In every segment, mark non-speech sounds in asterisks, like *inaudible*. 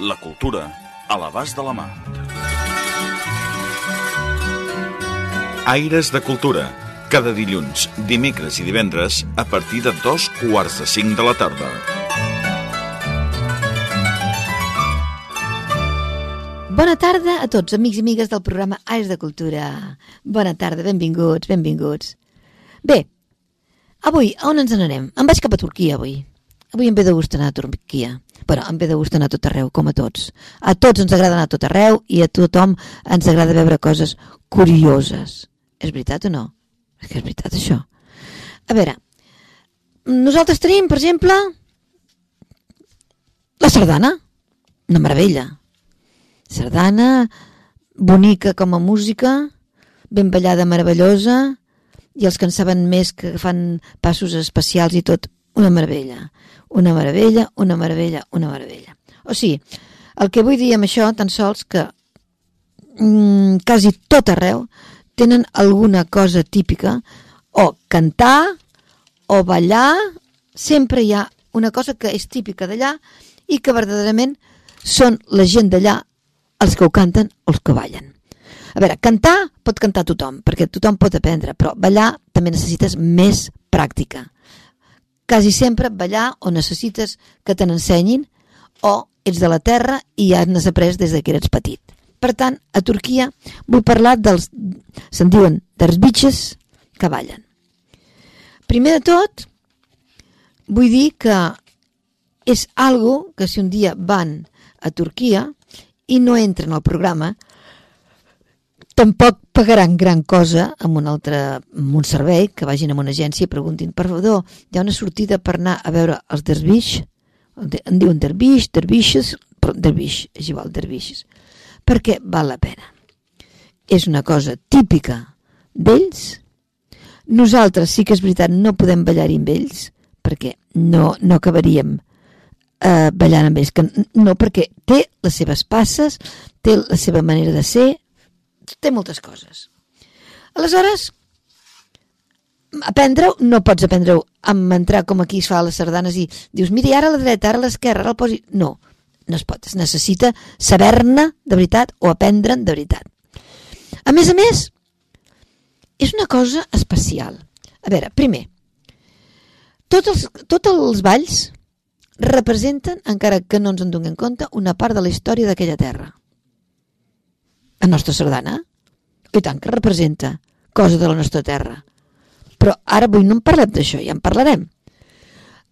La cultura a l'abast de la mà. Aires de Cultura. Cada dilluns, dimecres i divendres a partir de dos quarts de cinc de la tarda. Bona tarda a tots, amics i amigues del programa Aires de Cultura. Bona tarda, benvinguts, benvinguts. Bé, avui, on ens n'anem? Em vaig cap a Turquia, avui. Avui em ve de gust anar a Turquia. Bueno, em ve de gust anar a tot arreu, com a tots. A tots ens agrada anar a tot arreu i a tothom ens agrada veure coses curioses. És veritat o no? És que és veritat, això. A veure, nosaltres tenim, per exemple, la sardana. Una meravella sardana, bonica com a música, ben ballada meravellosa, i els que en saben més que fan passos especials i tot, una meravella. Una meravella, una meravella, una meravella. O sigui, el que vull dir amb això, tan sols que mm, quasi tot arreu tenen alguna cosa típica, o cantar, o ballar, sempre hi ha una cosa que és típica d'allà i que verdaderament són la gent d'allà els que ho canten o els que ballen. A veure, cantar pot cantar tothom, perquè tothom pot aprendre, però ballar també necessites més pràctica. Quasi sempre ballar o necessites que te n'ensenyin o ets de la terra i ja n'has après des que eres petit. Per tant, a Turquia vull parlar dels, se'n diuen, dels bitxes que ballen. Primer de tot, vull dir que és algo que si un dia van a Turquia i no entren al programa, tampoc pagaran gran cosa amb un altre amb un servei, que vagin a una agència i preguntin, per favor, hi ha una sortida per anar a veure els dervix? En diuen dervix, dervixes, però dervix, és igual, dervixes. Perquè val la pena. És una cosa típica d'ells. Nosaltres, sí que és veritat, no podem ballar-hi amb ells, perquè no, no acabaríem eh, ballant amb ells, que no perquè té les seves passes, té la seva manera de ser, té moltes coses. Aleshores, aprendre-ho, no pots aprendre-ho amb entrar com aquí es fa a les sardanes i dius, mira, ara a la dreta, ara a l'esquerra, ara el posi... No, no es pot, es necessita saber-ne de veritat o aprendre'n de veritat. A més a més, és una cosa especial. A veure, primer, tots els, tots els balls representen, encara que no ens en donem compte, una part de la història d'aquella terra. La nostra sardana, i tant que representa cosa de la nostra terra. Però ara avui no en parlem d'això, ja en parlarem.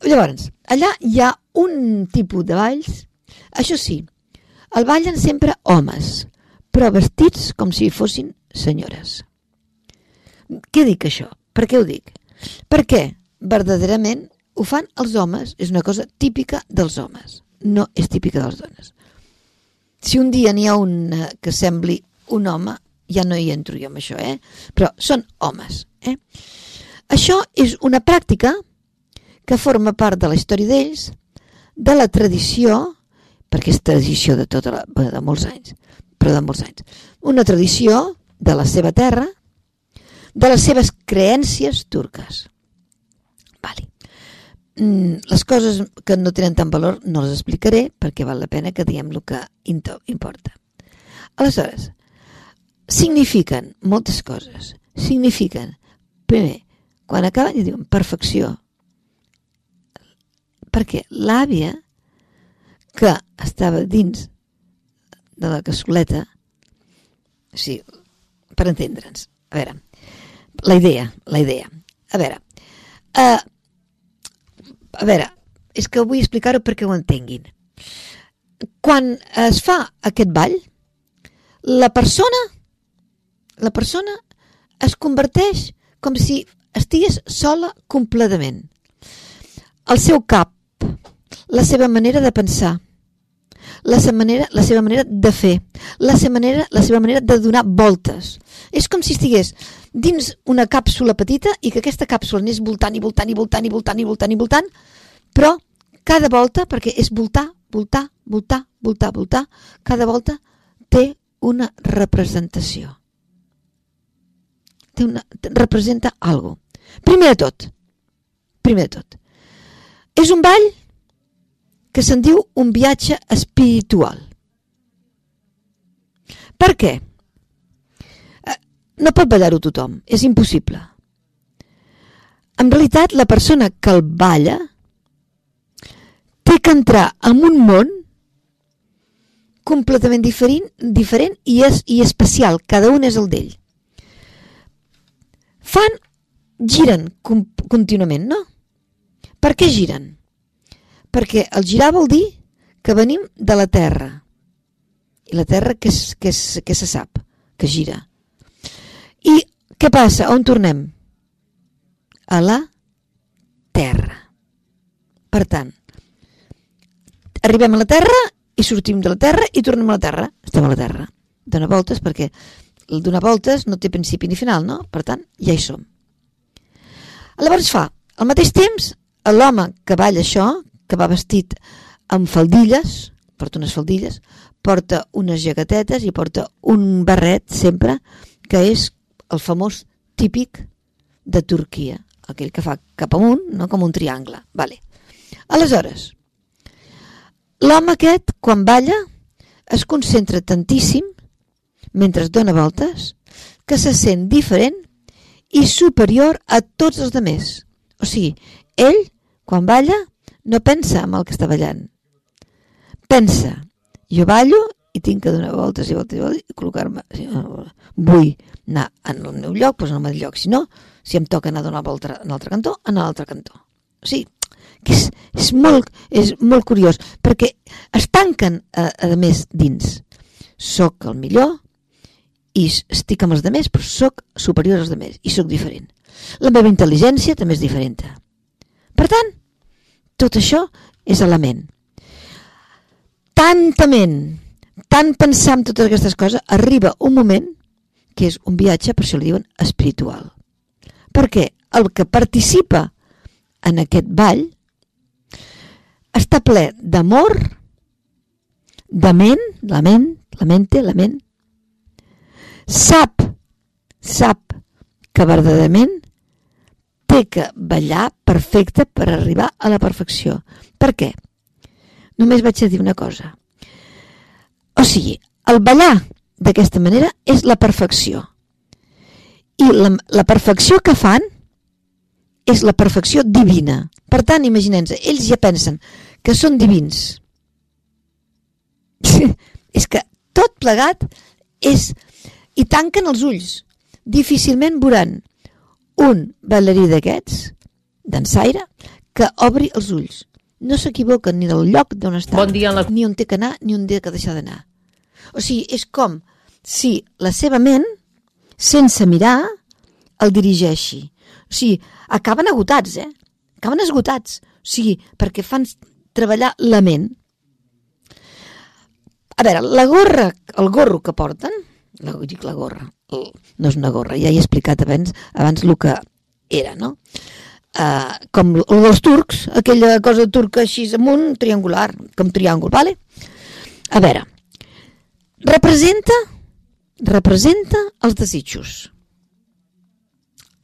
Llavors, allà hi ha un tipus de balls, això sí, el ballen sempre homes, però vestits com si fossin senyores. Què dic això? Per què ho dic? Perquè verdaderament ho fan els homes, és una cosa típica dels homes, no és típica de les dones. Si un dia n'hi ha un que sembli un home, ja no hi entro jo amb això, eh? però són homes. Eh? Això és una pràctica que forma part de la història d'ells, de la tradició, perquè és tradició de tota la, de molts anys, però de molts anys, una tradició de la seva terra, de les seves creències turques. Vale. Mm, les coses que no tenen tant valor no les explicaré perquè val la pena que diem el que importa. Aleshores, signifiquen moltes coses. Signifiquen, primer, quan acaben i diuen perfecció, perquè l'àvia que estava dins de la cassoleta, o sigui, per entendre'ns, a veure, la idea, la idea, a veure, eh, a veure, és que vull explicar-ho perquè ho entenguin. Quan es fa aquest ball, la persona, la persona es converteix com si estigués sola completament. El seu cap, la seva manera de pensar, la seva manera, la seva manera de fer, la seva manera, la seva manera de donar voltes. És com si estigués dins una càpsula petita i que aquesta càpsula anés voltant i voltant i voltant i voltant i voltant i voltant, però cada volta, perquè és voltar, voltar, voltar, voltar, voltar, cada volta té una representació. Té una, representa algo. Primer de tot, primer de tot, és un ball que se'n diu un viatge espiritual. Per què? Eh, no pot ballar-ho tothom, és impossible. En realitat, la persona que el balla té que entrar en un món completament diferent, diferent i, és, i especial, cada un és el d'ell. Fan, giren contínuament, no? Per què giren? Perquè el girar vol dir que venim de la Terra. I la Terra que, és, que, és, que se sap, que gira. I què passa? On tornem? A la Terra. Per tant, arribem a la Terra i sortim de la Terra i tornem a la Terra. Estem a la Terra. Dóna voltes perquè el donar voltes no té principi ni final, no? Per tant, ja hi som. Llavors fa, al mateix temps, l'home que balla això, que va vestit amb faldilles, porta unes faldilles, porta unes jaquetetes i porta un barret sempre, que és el famós típic de Turquia, aquell que fa cap amunt, no? com un triangle. Vale. Aleshores, L'home aquest, quan balla, es concentra tantíssim, mentre dona voltes, que se sent diferent i superior a tots els demés. O sigui, ell, quan balla, no pensa en el que està ballant. Pensa, jo ballo i tinc que donar voltes i voltes i voltes i col·locar-me. Vull anar en el meu lloc, doncs en el meu lloc. Si no, si em toca anar a donar volta en l'altre cantó, en l'altre cantó. O sigui, que és, és, molt, és molt curiós, perquè es tanquen, a, a més, dins. Soc el millor i estic amb els demés, però sóc superior als demés i sóc diferent. La meva intel·ligència també és diferent. Per tant, tot això és a la ment. Tanta ment, tant pensar en totes aquestes coses, arriba un moment que és un viatge, per això li diuen espiritual. Perquè el que participa en aquest ball està ple d'amor, de ment, la ment, la mente, la ment, sap, sap que verdaderament té que ballar perfecte per arribar a la perfecció. Per què? Només vaig a dir una cosa. O sigui, el ballar d'aquesta manera és la perfecció. I la, la perfecció que fan és la perfecció divina. Per tant, imaginem-se, ells ja pensen que són divins. *laughs* és que tot plegat és... I tanquen els ulls. Difícilment veuran un ballerí d'aquests, dansaire, que obri els ulls. No s'equivoquen ni del lloc d'on està, bon dia la... ni on té que anar, ni on té que deixar d'anar. O sigui, és com si la seva ment, sense mirar, el dirigeixi. O sigui, acaben agotats, eh? Acaben esgotats. O sigui, perquè fan treballar la ment. A veure, la gorra, el gorro que porten, la, dic la gorra, no és una gorra, ja he explicat abans, abans el que era, no? Uh, com el dels turcs, aquella cosa turca així amunt, triangular, com triàngul, vale? A veure, representa representa els desitjos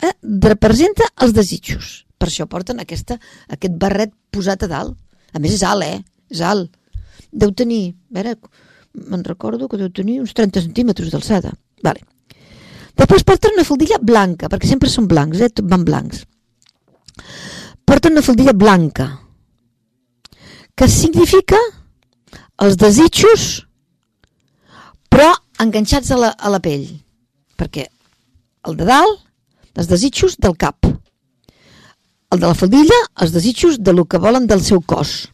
eh, representa els desitjos. Per això porten aquesta, aquest barret posat a dalt. A més és alt, eh? És alt. Deu tenir, a veure, me'n recordo que deu tenir uns 30 centímetres d'alçada. Vale. Després porten una faldilla blanca, perquè sempre són blancs, eh? Tot van blancs. Porten una faldilla blanca, que significa els desitjos, però enganxats a la, a la pell. Perquè el de dalt els desitjos del cap. El de la faldilla, els desitjos de lo que volen del seu cos.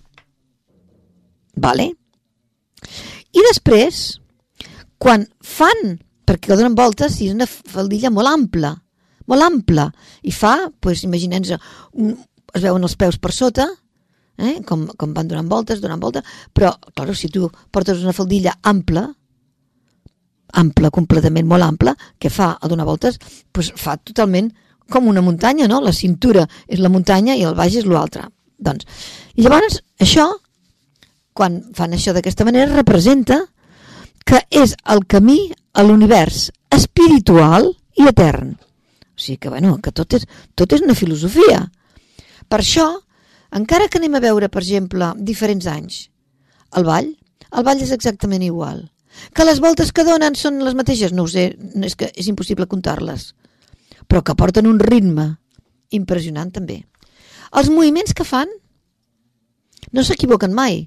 Vale? I després, quan fan, perquè donen voltes, si és una faldilla molt ampla, molt ampla, i fa, pues, imaginem es veuen els peus per sota, eh? com, com van donant voltes, donant voltes, però, clar, si tu portes una faldilla ampla, ampla, completament molt ampla, que fa a donar voltes, doncs fa totalment com una muntanya, no? La cintura és la muntanya i el baix és l'altre. Doncs, llavors, això, quan fan això d'aquesta manera, representa que és el camí a l'univers espiritual i etern. Sigui que, bueno, que tot és, tot és una filosofia. Per això, encara que anem a veure, per exemple, diferents anys, el ball, el ball és exactament igual. Que les voltes que donen són les mateixes? No ho sé, és que és impossible comptar-les. Però que porten un ritme impressionant també. Els moviments que fan no s'equivoquen mai.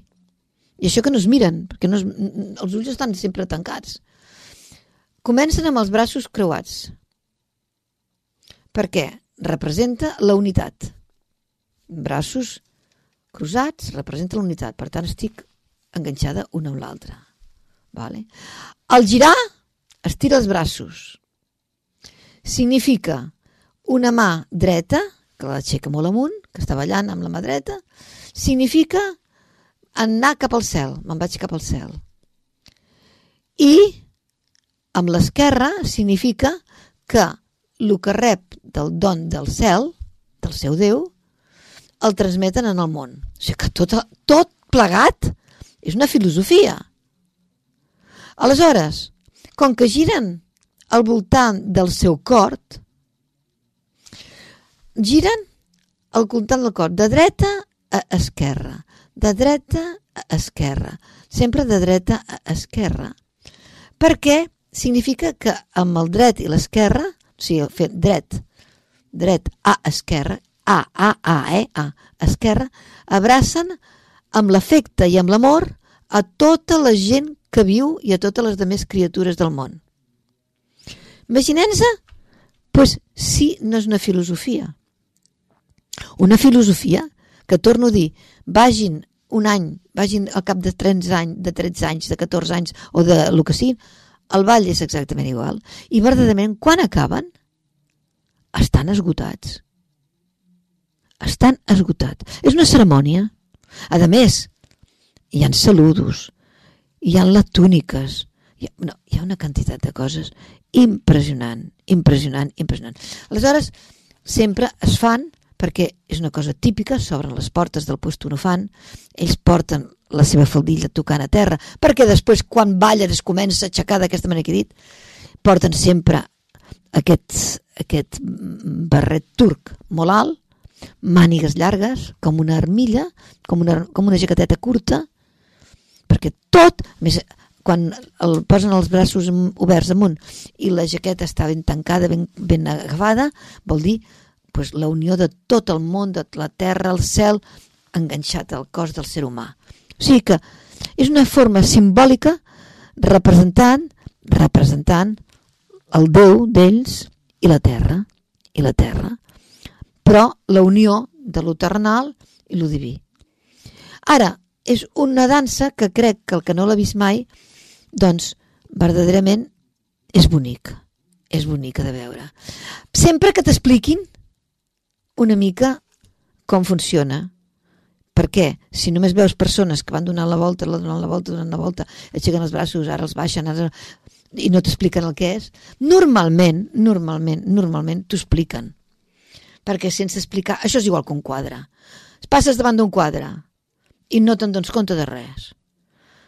I això que no es miren, perquè no es, els ulls estan sempre tancats. Comencen amb els braços creuats. Per què? Representa la unitat. Braços cruzats representa la unitat. Per tant, estic enganxada una amb l'altra. Vale? Al girar, estira els braços. Significa una mà dreta, que l'aixeca molt amunt, que està ballant amb la mà dreta, significa anar cap al cel, me'n vaig cap al cel. I amb l'esquerra significa que el que rep del don del cel, del seu Déu, el transmeten en el món. O sigui que tot, tot plegat és una filosofia. Aleshores, com que giren al voltant del seu cor, giren al voltant del cor, de dreta a esquerra, de dreta a esquerra, sempre de dreta a esquerra. Perquè significa que amb el dret i l'esquerra, o sigui, fet dret, dret a esquerra, a, a, a, eh, a, esquerra, abracen amb l'afecte i amb l'amor a tota la gent que viu i a totes les demés criatures del món. Imaginem-se, pues, si no és una filosofia. Una filosofia que, torno a dir, vagin un any, vagin al cap de 13 anys, de 13 anys, de 14 anys o de lo que sigui, el ball és exactament igual. I verdaderament, quan acaben, estan esgotats. Estan esgotats. És una cerimònia. A més, hi han saludos, hi ha les túniques, hi ha, no, hi ha una quantitat de coses impressionant, impressionant, impressionant. Aleshores, sempre es fan perquè és una cosa típica, s'obren les portes del puesto no fan, ells porten la seva faldilla tocant a terra, perquè després quan ballen es comença a aixecar d'aquesta manera que he dit, porten sempre aquest, aquest barret turc molt alt, mànigues llargues, com una armilla, com una, com una jaqueteta curta, perquè tot, més, quan el posen els braços oberts amunt i la jaqueta està ben tancada, ben, ben agafada, vol dir pues, la unió de tot el món, de la terra, el cel, enganxat al cos del ser humà. O sigui que és una forma simbòlica representant representant el Déu d'ells i la terra, i la terra, però la unió de lo terrenal i lo diví. Ara, és una dansa que crec que el que no l'ha vist mai, doncs, verdaderament és bonic, és bonica de veure. Sempre que t'expliquin una mica com funciona, perquè si només veus persones que van donant la volta, donant la volta, donant la volta, aixequen els braços, ara els baixen, ara i no t'expliquen el que és, normalment, normalment, normalment t'ho expliquen. Perquè sense explicar... Això és igual que un quadre. Passes davant d'un quadre i no te'n dones compte de res.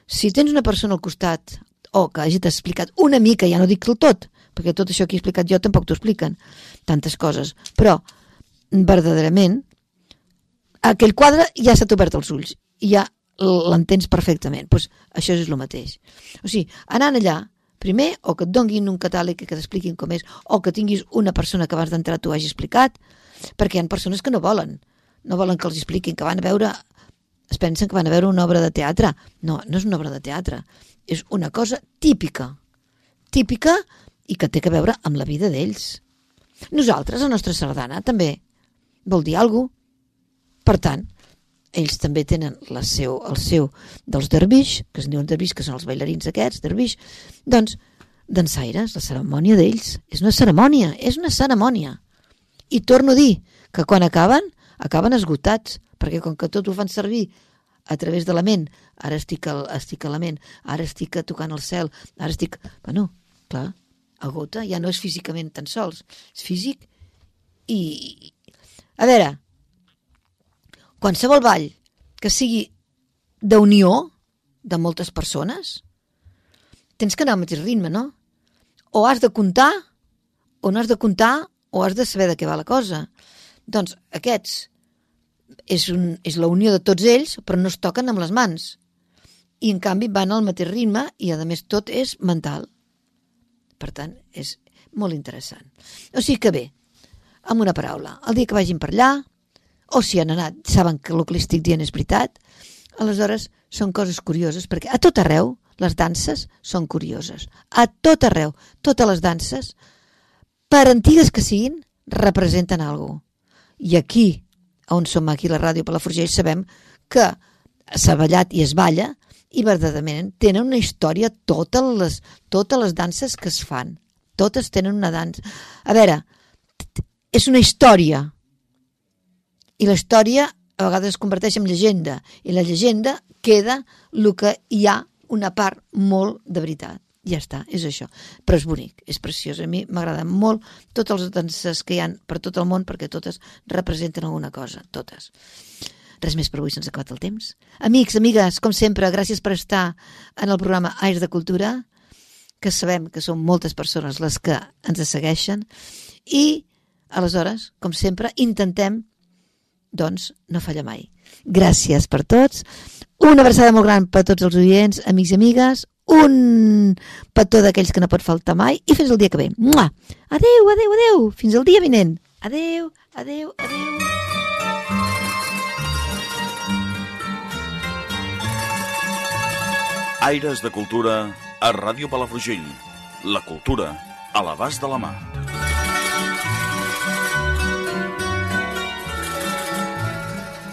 Si tens una persona al costat o que hagi explicat una mica, ja no dic el tot, perquè tot això que he explicat jo tampoc t'ho expliquen, tantes coses, però verdaderament aquell quadre ja s'ha obert els ulls i ja l'entens perfectament. Pues això és el mateix. O sigui, anant allà, primer, o que et donguin un catàleg que t'expliquin com és, o que tinguis una persona que abans d'entrar t'ho hagi explicat, perquè hi ha persones que no volen, no volen que els expliquin, que van a veure, es pensen que van a veure una obra de teatre. No, no és una obra de teatre, és una cosa típica, típica i que té que veure amb la vida d'ells. Nosaltres, a nostra sardana, també vol dir alguna. Per tant, ells també tenen la seu, el seu dels dervix, que es diuen dervix, que són els bailarins aquests, dervix, doncs, dansaires, la cerimònia d'ells, és una cerimònia, és una cerimònia. I torno a dir que quan acaben, acaben esgotats, perquè com que tot ho fan servir a través de la ment, ara estic, al, estic a la ment, ara estic tocant el cel, ara estic... Bueno, clar, agota, ja no és físicament tan sols, és físic i... A veure, qualsevol ball que sigui d'unió de moltes persones, tens que anar al mateix ritme, no? O has de comptar, o no has de comptar, o has de saber de què va la cosa. Doncs aquests és, un, és la unió de tots ells, però no es toquen amb les mans. I en canvi van al mateix ritme i a més tot és mental. Per tant, és molt interessant. O sigui que bé, amb una paraula, el dia que vagin per allà, o si han anat, saben que el que li estic dient és veritat, aleshores són coses curioses, perquè a tot arreu les danses són curioses. A tot arreu, totes les danses, per antigues que siguin, representen alguna I aquí, on som aquí la ràdio per la Forgell, sabem que s'ha ballat i es balla i verdaderament tenen una història totes les, totes les danses que es fan. Totes tenen una dansa. A veure, és una història i la història a vegades es converteix en llegenda i la llegenda queda el que hi ha una part molt de veritat. Ja està, és això. Però és bonic, és preciós. A mi m'agraden molt totes les danses que hi han per tot el món perquè totes representen alguna cosa, totes. Res més per avui, se'ns ha acabat el temps. Amics, amigues, com sempre, gràcies per estar en el programa Aires de Cultura, que sabem que són moltes persones les que ens segueixen, i, aleshores, com sempre, intentem, doncs, no fallar mai. Gràcies per tots. Una abraçada molt gran per tots els oients, amics i amigues, un petó d'aquells que no pot faltar mai i fins el dia que ve. Mua! Adeu, adeu, adeu, fins el dia vinent. Adeu, adeu, adeu. Aires de Cultura a Ràdio Palafrugell. La cultura a l'abast de la mà.